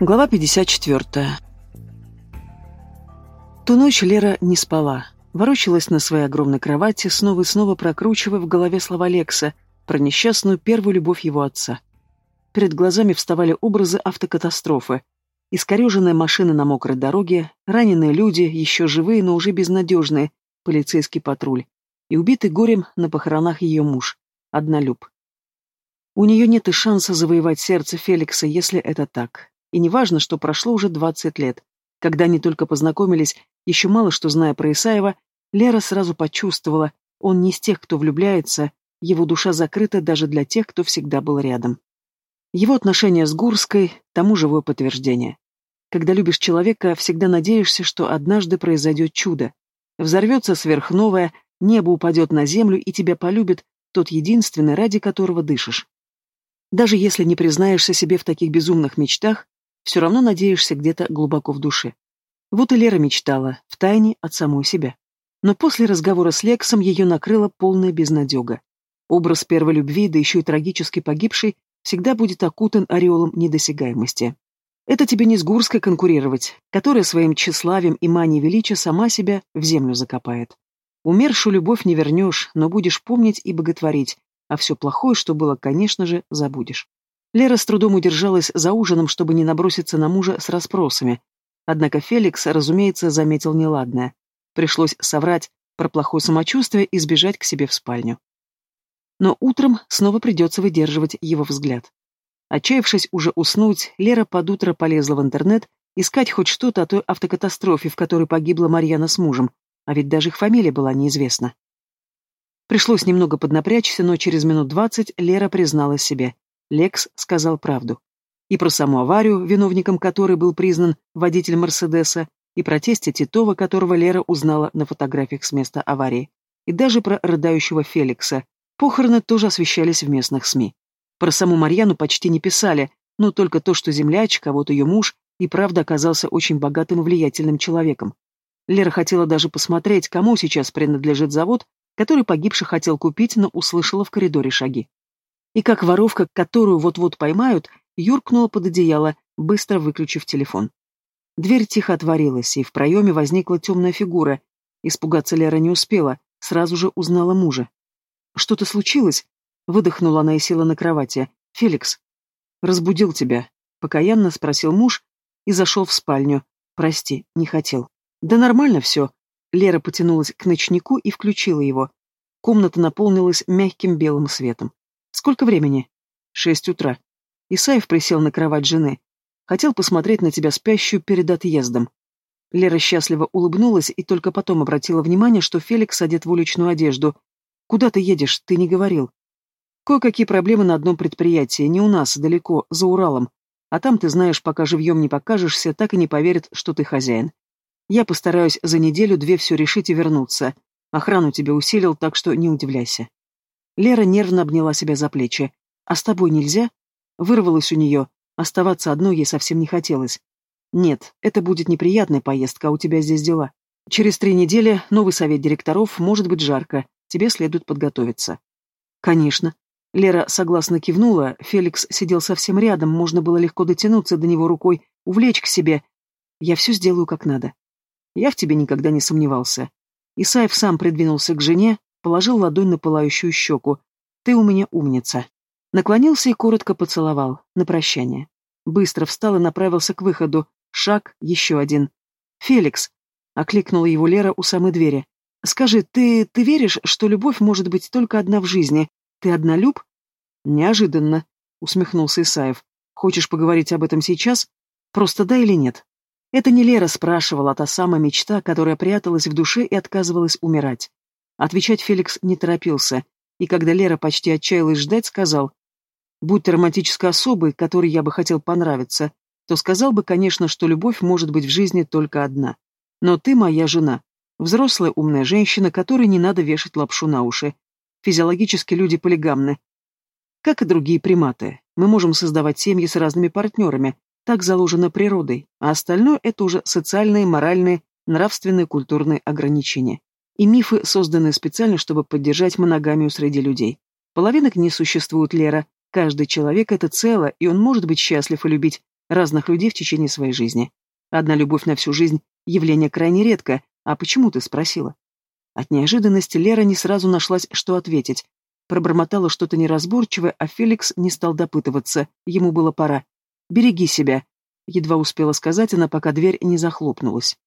Глава 54. Ту ночь Лера не спала. Ворочалась на своей огромной кровати, снова и снова прокручивая в голове слова Лекса про несчастную первую любовь его отца. Перед глазами вставали образы автокатастрофы. Искореженная машина на мокрой дороге, раненые люди, еще живые, но уже безнадежные, полицейский патруль. И убитый горем на похоронах ее муж, однолюб. У нее нет и шанса завоевать сердце Феликса, если это так. И неважно, что прошло уже 20 лет. Когда они только познакомились, еще мало что зная про Исаева, Лера сразу почувствовала, он не из тех, кто влюбляется, его душа закрыта даже для тех, кто всегда был рядом. Его отношения с Гурской – тому живое подтверждение. Когда любишь человека, всегда надеешься, что однажды произойдет чудо. Взорвется сверхновая, небо упадет на землю и тебя полюбит тот единственный, ради которого дышишь. Даже если не признаешься себе в таких безумных мечтах, все равно надеешься где-то глубоко в душе. Вот и Лера мечтала, втайне от самой себя. Но после разговора с Лексом ее накрыла полная безнадега. Образ первой любви, да еще и трагически погибшей, всегда будет окутан ореолом недосягаемости. Это тебе не с Гурской конкурировать, которая своим тщеславием и манией величия сама себя в землю закопает. Умершую любовь не вернешь, но будешь помнить и боготворить, а все плохое, что было, конечно же, забудешь. Лера с трудом удержалась за ужином, чтобы не наброситься на мужа с расспросами. Однако Феликс, разумеется, заметил неладное. Пришлось соврать про плохое самочувствие и сбежать к себе в спальню. Но утром снова придется выдерживать его взгляд. Отчаявшись уже уснуть, Лера под утро полезла в интернет искать хоть что-то о той автокатастрофе, в которой погибла Марьяна с мужем, а ведь даже их фамилия была неизвестна. Пришлось немного поднапрячься, но через минут двадцать Лера призналась себе. Лекс сказал правду. И про саму аварию, виновником которой был признан водитель Мерседеса, и про тестя Титова, которого Лера узнала на фотографиях с места аварии, и даже про рыдающего Феликса. Похороны тоже освещались в местных СМИ. Про саму Марьяну почти не писали, но только то, что землячка, а вот ее муж, и правда оказался очень богатым и влиятельным человеком. Лера хотела даже посмотреть, кому сейчас принадлежит завод, который погибший хотел купить, но услышала в коридоре шаги и как воровка, которую вот-вот поймают, юркнула под одеяло, быстро выключив телефон. Дверь тихо отворилась, и в проеме возникла темная фигура. Испугаться Лера не успела, сразу же узнала мужа. «Что-то случилось?» — выдохнула она и села на кровати. «Феликс». «Разбудил тебя», — покаянно спросил муж и зашел в спальню. «Прости, не хотел». «Да нормально все». Лера потянулась к ночнику и включила его. Комната наполнилась мягким белым светом. Сколько времени? Шесть утра. Исаев присел на кровать жены. Хотел посмотреть на тебя спящую перед отъездом. Лера счастливо улыбнулась и только потом обратила внимание, что Феликс одет в уличную одежду. «Куда ты едешь? Ты не говорил». «Кое-какие проблемы на одном предприятии, не у нас, далеко, за Уралом. А там, ты знаешь, пока живьем не покажешься, так и не поверят, что ты хозяин. Я постараюсь за неделю-две все решить и вернуться. Охрану тебе усилил, так что не удивляйся». Лера нервно обняла себя за плечи. «А с тобой нельзя?» Вырвалось у нее. Оставаться одной ей совсем не хотелось. «Нет, это будет неприятная поездка, а у тебя здесь дела. Через три недели новый совет директоров, может быть жарко. Тебе следует подготовиться». «Конечно». Лера согласно кивнула, Феликс сидел совсем рядом, можно было легко дотянуться до него рукой, увлечь к себе. «Я все сделаю как надо». «Я в тебе никогда не сомневался». Исаев сам придвинулся к жене, положил ладонь на пылающую щеку. «Ты у меня умница». Наклонился и коротко поцеловал, на прощание. Быстро встал и направился к выходу. Шаг, еще один. «Феликс!» — окликнула его Лера у самой двери. «Скажи, ты... ты веришь, что любовь может быть только одна в жизни? Ты однолюб?» «Неожиданно», — усмехнулся Исаев. «Хочешь поговорить об этом сейчас? Просто да или нет?» Это не Лера спрашивала, а та самая мечта, которая пряталась в душе и отказывалась умирать. Отвечать Феликс не торопился, и когда Лера почти отчаялась ждать, сказал, «Будь ты романтической особой, которой я бы хотел понравиться, то сказал бы, конечно, что любовь может быть в жизни только одна. Но ты моя жена, взрослая умная женщина, которой не надо вешать лапшу на уши. Физиологически люди полигамны. Как и другие приматы, мы можем создавать семьи с разными партнерами, так заложено природой, а остальное – это уже социальные, моральные, нравственные, культурные ограничения и мифы, созданные специально, чтобы поддержать моногамию среди людей. Половинок не существует, Лера. Каждый человек — это цело, и он может быть счастлив и любить разных людей в течение своей жизни. Одна любовь на всю жизнь — явление крайне редко. А почему ты спросила? От неожиданности Лера не сразу нашлась, что ответить. Пробормотала что-то неразборчивое, а Феликс не стал допытываться. Ему было пора. «Береги себя», — едва успела сказать она, пока дверь не захлопнулась.